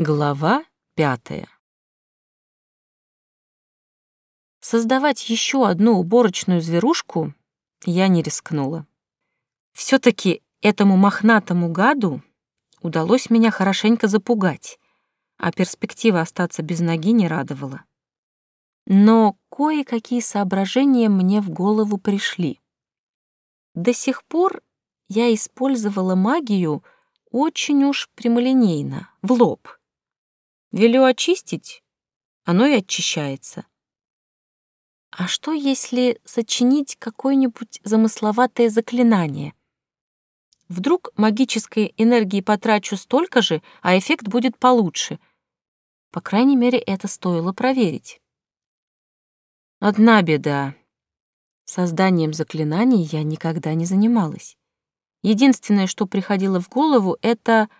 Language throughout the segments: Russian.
Глава пятая. Создавать еще одну уборочную зверушку я не рискнула. все таки этому мохнатому гаду удалось меня хорошенько запугать, а перспектива остаться без ноги не радовала. Но кое-какие соображения мне в голову пришли. До сих пор я использовала магию очень уж прямолинейно, в лоб — Велю очистить, оно и очищается. А что, если сочинить какое-нибудь замысловатое заклинание? Вдруг магической энергии потрачу столько же, а эффект будет получше. По крайней мере, это стоило проверить. Одна беда. Созданием заклинаний я никогда не занималась. Единственное, что приходило в голову, это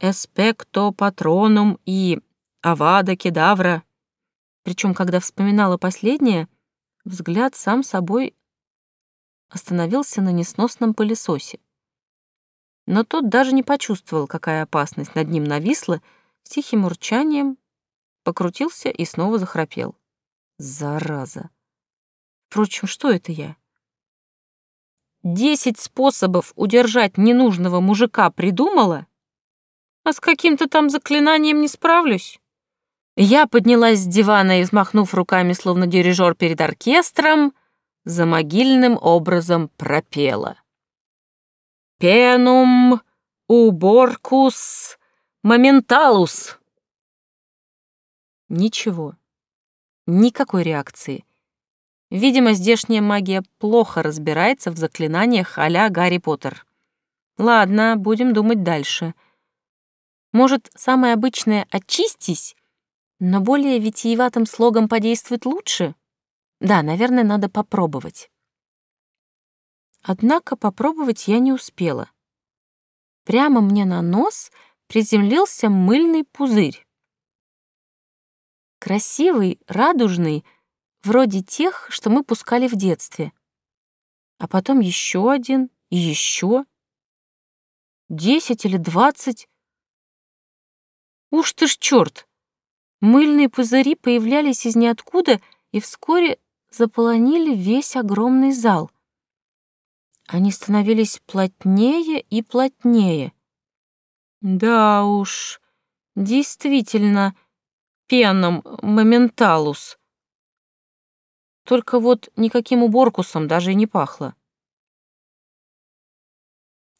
эспекто патронум и авада кедавра. Причем, когда вспоминала последнее, взгляд сам собой остановился на несносном пылесосе. Но тот даже не почувствовал, какая опасность над ним нависла, с тихим урчанием покрутился и снова захрапел. Зараза! Впрочем, что это я? Десять способов удержать ненужного мужика придумала, а с каким-то там заклинанием не справлюсь. Я поднялась с дивана и, взмахнув руками, словно дирижер перед оркестром, за могильным образом пропела. «Пенум уборкус моменталус». Ничего. Никакой реакции. Видимо, здешняя магия плохо разбирается в заклинаниях а Гарри Поттер. Ладно, будем думать дальше — может, самое обычное «очистись», но более витиеватым слогом подействует лучше? Да, наверное, надо попробовать. Однако попробовать я не успела. Прямо мне на нос приземлился мыльный пузырь. Красивый, радужный, вроде тех, что мы пускали в детстве. А потом еще один и еще. Десять или двадцать. Уж ты ж черт! Мыльные пузыри появлялись из ниоткуда и вскоре заполонили весь огромный зал. Они становились плотнее и плотнее. Да уж, действительно, пеном моменталус. Только вот никаким уборкусом даже и не пахло.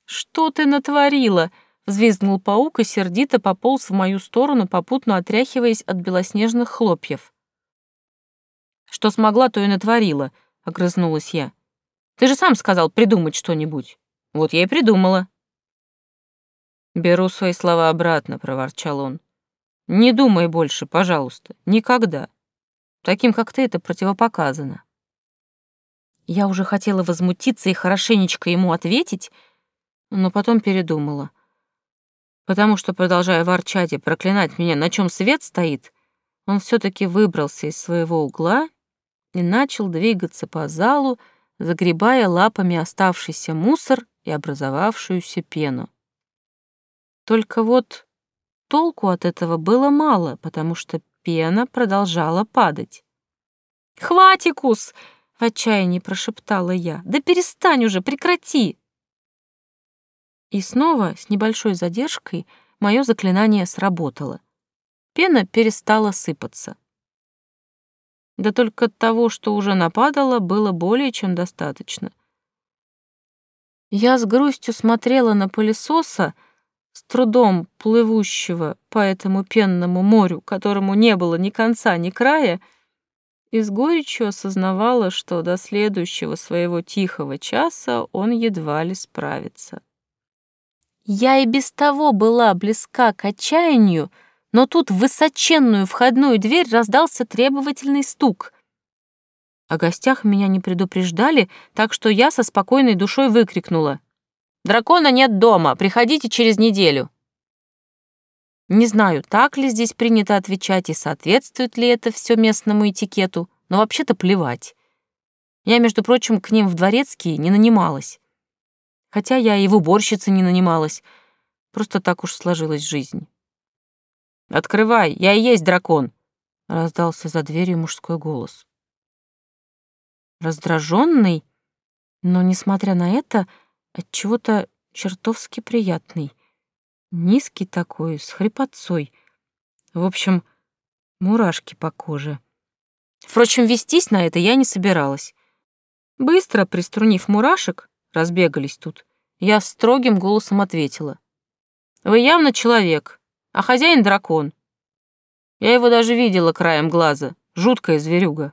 «Что ты натворила?» Взвизгнул паук и сердито пополз в мою сторону, попутно отряхиваясь от белоснежных хлопьев. «Что смогла, то и натворила», — огрызнулась я. «Ты же сам сказал придумать что-нибудь. Вот я и придумала». «Беру свои слова обратно», — проворчал он. «Не думай больше, пожалуйста, никогда. Таким, как ты, это противопоказано». Я уже хотела возмутиться и хорошенечко ему ответить, но потом передумала потому что, продолжая ворчать и проклинать меня, на чем свет стоит, он все таки выбрался из своего угла и начал двигаться по залу, загребая лапами оставшийся мусор и образовавшуюся пену. Только вот толку от этого было мало, потому что пена продолжала падать. «Хватикус!» — в отчаянии прошептала я. «Да перестань уже, прекрати!» И снова, с небольшой задержкой, мое заклинание сработало. Пена перестала сыпаться. Да только того, что уже нападало, было более чем достаточно. Я с грустью смотрела на пылесоса, с трудом плывущего по этому пенному морю, которому не было ни конца, ни края, и с горечью осознавала, что до следующего своего тихого часа он едва ли справится. Я и без того была близка к отчаянию, но тут в высоченную входную дверь раздался требовательный стук. О гостях меня не предупреждали, так что я со спокойной душой выкрикнула. «Дракона нет дома, приходите через неделю». Не знаю, так ли здесь принято отвечать и соответствует ли это все местному этикету, но вообще-то плевать. Я, между прочим, к ним в дворецкие не нанималась. Хотя я и в уборщице не нанималась. Просто так уж сложилась жизнь. «Открывай, я и есть дракон!» — раздался за дверью мужской голос. Раздраженный, но, несмотря на это, от чего то чертовски приятный. Низкий такой, с хрипотцой. В общем, мурашки по коже. Впрочем, вестись на это я не собиралась. Быстро приструнив мурашек, разбегались тут, я строгим голосом ответила. «Вы явно человек, а хозяин — дракон. Я его даже видела краем глаза, жуткая зверюга».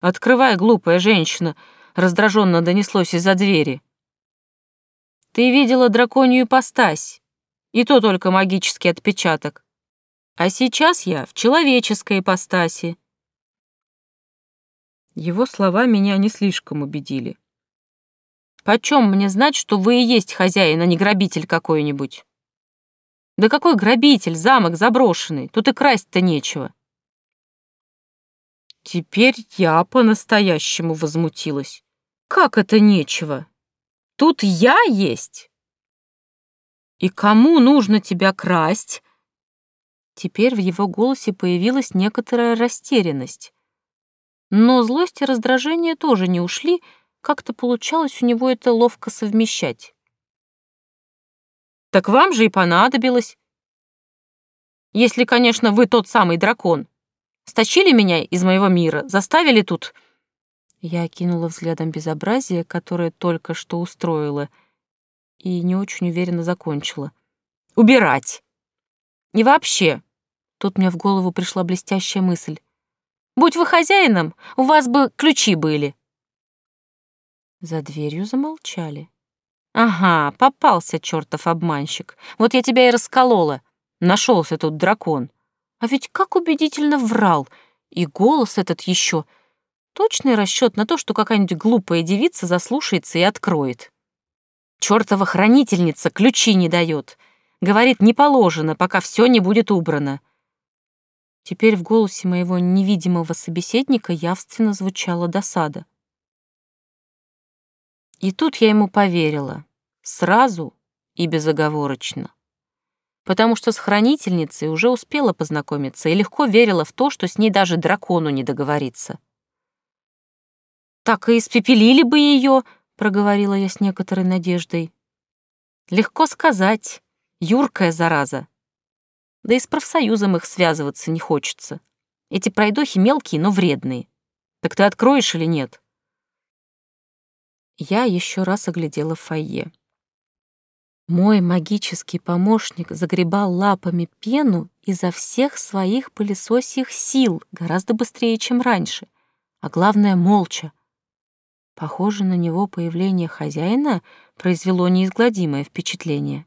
«Открывай, глупая женщина!» — раздраженно донеслось из-за двери. «Ты видела драконью ипостась, и то только магический отпечаток. А сейчас я в человеческой ипостаси». Его слова меня не слишком убедили. «Почем мне знать, что вы и есть хозяин, а не грабитель какой-нибудь?» «Да какой грабитель? Замок заброшенный. Тут и красть-то нечего». Теперь я по-настоящему возмутилась. Как это нечего? Тут я есть. И кому нужно тебя красть? Теперь в его голосе появилась некоторая растерянность. Но злость и раздражение тоже не ушли, как-то получалось у него это ловко совмещать. Так вам же и понадобилось. Если, конечно, вы тот самый дракон. Стащили меня из моего мира, заставили тут...» Я окинула взглядом безобразие, которое только что устроила, и не очень уверенно закончила. «Убирать! И вообще...» Тут мне в голову пришла блестящая мысль. «Будь вы хозяином, у вас бы ключи были». За дверью замолчали. «Ага, попался чертов обманщик. Вот я тебя и расколола. Нашелся тут дракон. А ведь как убедительно врал. И голос этот еще. Точный расчет на то, что какая-нибудь глупая девица заслушается и откроет. Чёртова хранительница ключи не дает. Говорит, не положено, пока все не будет убрано. Теперь в голосе моего невидимого собеседника явственно звучала досада. И тут я ему поверила. Сразу и безоговорочно потому что с хранительницей уже успела познакомиться и легко верила в то, что с ней даже дракону не договориться. «Так и испепелили бы ее», — проговорила я с некоторой надеждой. «Легко сказать. Юркая зараза. Да и с профсоюзом их связываться не хочется. Эти пройдохи мелкие, но вредные. Так ты откроешь или нет?» Я еще раз оглядела фойе. Мой магический помощник загребал лапами пену изо всех своих пылесосьих сил гораздо быстрее, чем раньше, а главное — молча. Похоже, на него появление хозяина произвело неизгладимое впечатление.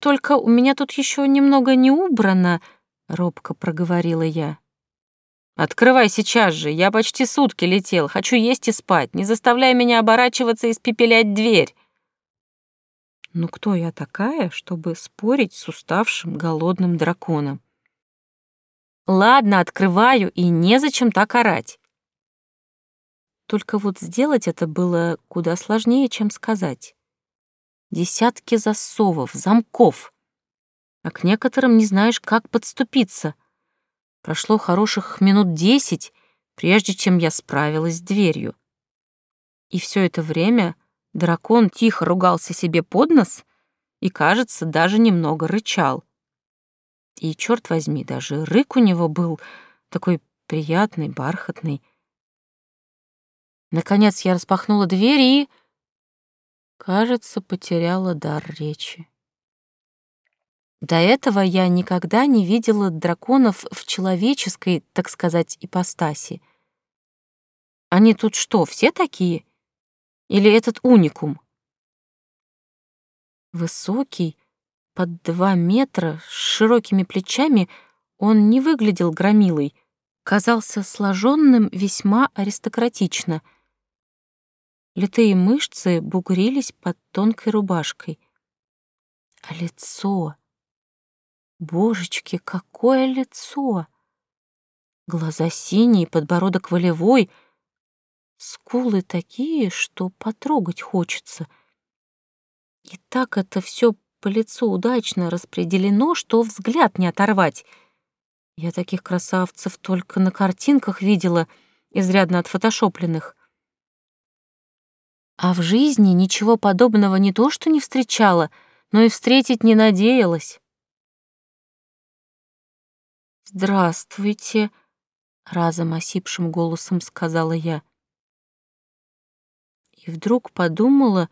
«Только у меня тут еще немного не убрано», — робко проговорила я. «Открывай сейчас же, я почти сутки летел, хочу есть и спать, не заставляй меня оборачиваться и спепелять дверь». «Ну кто я такая, чтобы спорить с уставшим голодным драконом? Ладно, открываю, и незачем так орать. Только вот сделать это было куда сложнее, чем сказать. Десятки засовов, замков. А к некоторым не знаешь, как подступиться. Прошло хороших минут десять, прежде чем я справилась с дверью. И все это время Дракон тихо ругался себе под нос и, кажется, даже немного рычал. И, черт возьми, даже рык у него был такой приятный, бархатный. Наконец я распахнула дверь и, кажется, потеряла дар речи. До этого я никогда не видела драконов в человеческой, так сказать, ипостаси. Они тут что, все такие? Или этот уникум? Высокий, под два метра, с широкими плечами, он не выглядел громилой, казался сложенным весьма аристократично. Литые мышцы бугрились под тонкой рубашкой. А лицо... Божечки, какое лицо! Глаза синие, подбородок волевой — Скулы такие, что потрогать хочется. И так это все по лицу удачно распределено, что взгляд не оторвать. Я таких красавцев только на картинках видела, изрядно отфотошопленных. А в жизни ничего подобного не то что не встречала, но и встретить не надеялась. «Здравствуйте», — разом осипшим голосом сказала я. И вдруг подумала,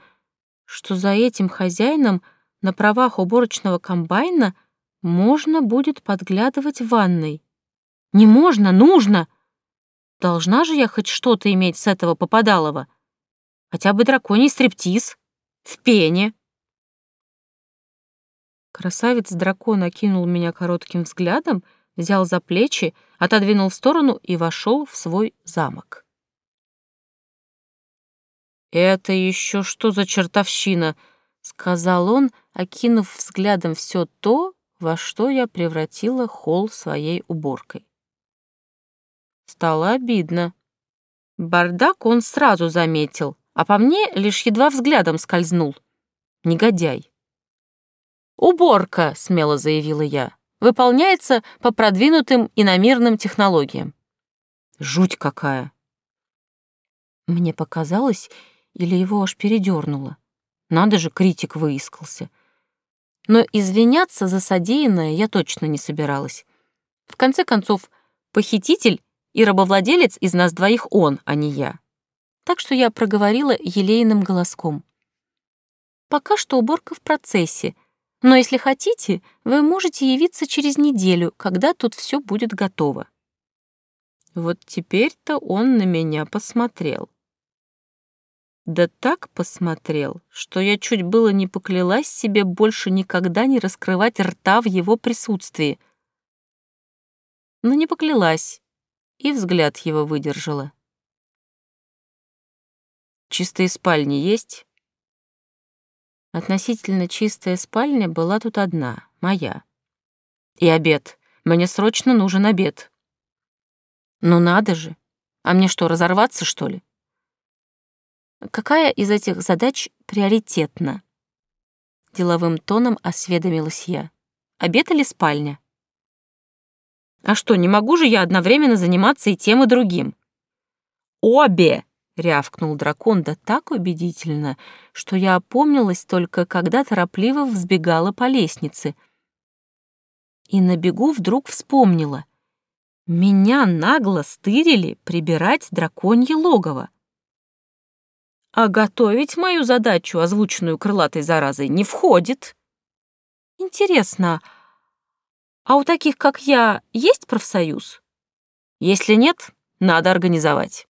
что за этим хозяином на правах уборочного комбайна можно будет подглядывать в ванной. Не можно, нужно! Должна же я хоть что-то иметь с этого попадалова. Хотя бы драконий стриптиз. В пене. Красавец-дракон окинул меня коротким взглядом, взял за плечи, отодвинул в сторону и вошел в свой замок. «Это еще что за чертовщина?» — сказал он, окинув взглядом все то, во что я превратила холл своей уборкой. Стало обидно. Бардак он сразу заметил, а по мне лишь едва взглядом скользнул. Негодяй. «Уборка», — смело заявила я, — «выполняется по продвинутым иномирным технологиям». Жуть какая. Мне показалось, или его аж передернуло. Надо же, критик выискался. Но извиняться за содеянное я точно не собиралась. В конце концов, похититель и рабовладелец из нас двоих он, а не я. Так что я проговорила елейным голоском. Пока что уборка в процессе, но если хотите, вы можете явиться через неделю, когда тут все будет готово. Вот теперь-то он на меня посмотрел. Да так посмотрел, что я чуть было не поклялась себе больше никогда не раскрывать рта в его присутствии. Но не поклялась, и взгляд его выдержала. «Чистые спальни есть?» Относительно чистая спальня была тут одна, моя. И обед. Мне срочно нужен обед. Ну надо же. А мне что, разорваться, что ли? Какая из этих задач приоритетна? Деловым тоном осведомилась я. Обед или спальня? А что, не могу же я одновременно заниматься и тем, и другим? Обе! Рявкнул дракон да так убедительно, что я опомнилась только, когда торопливо взбегала по лестнице. И на бегу вдруг вспомнила. Меня нагло стырили прибирать драконье логово. А готовить мою задачу, озвученную крылатой заразой, не входит. Интересно, а у таких, как я, есть профсоюз? Если нет, надо организовать.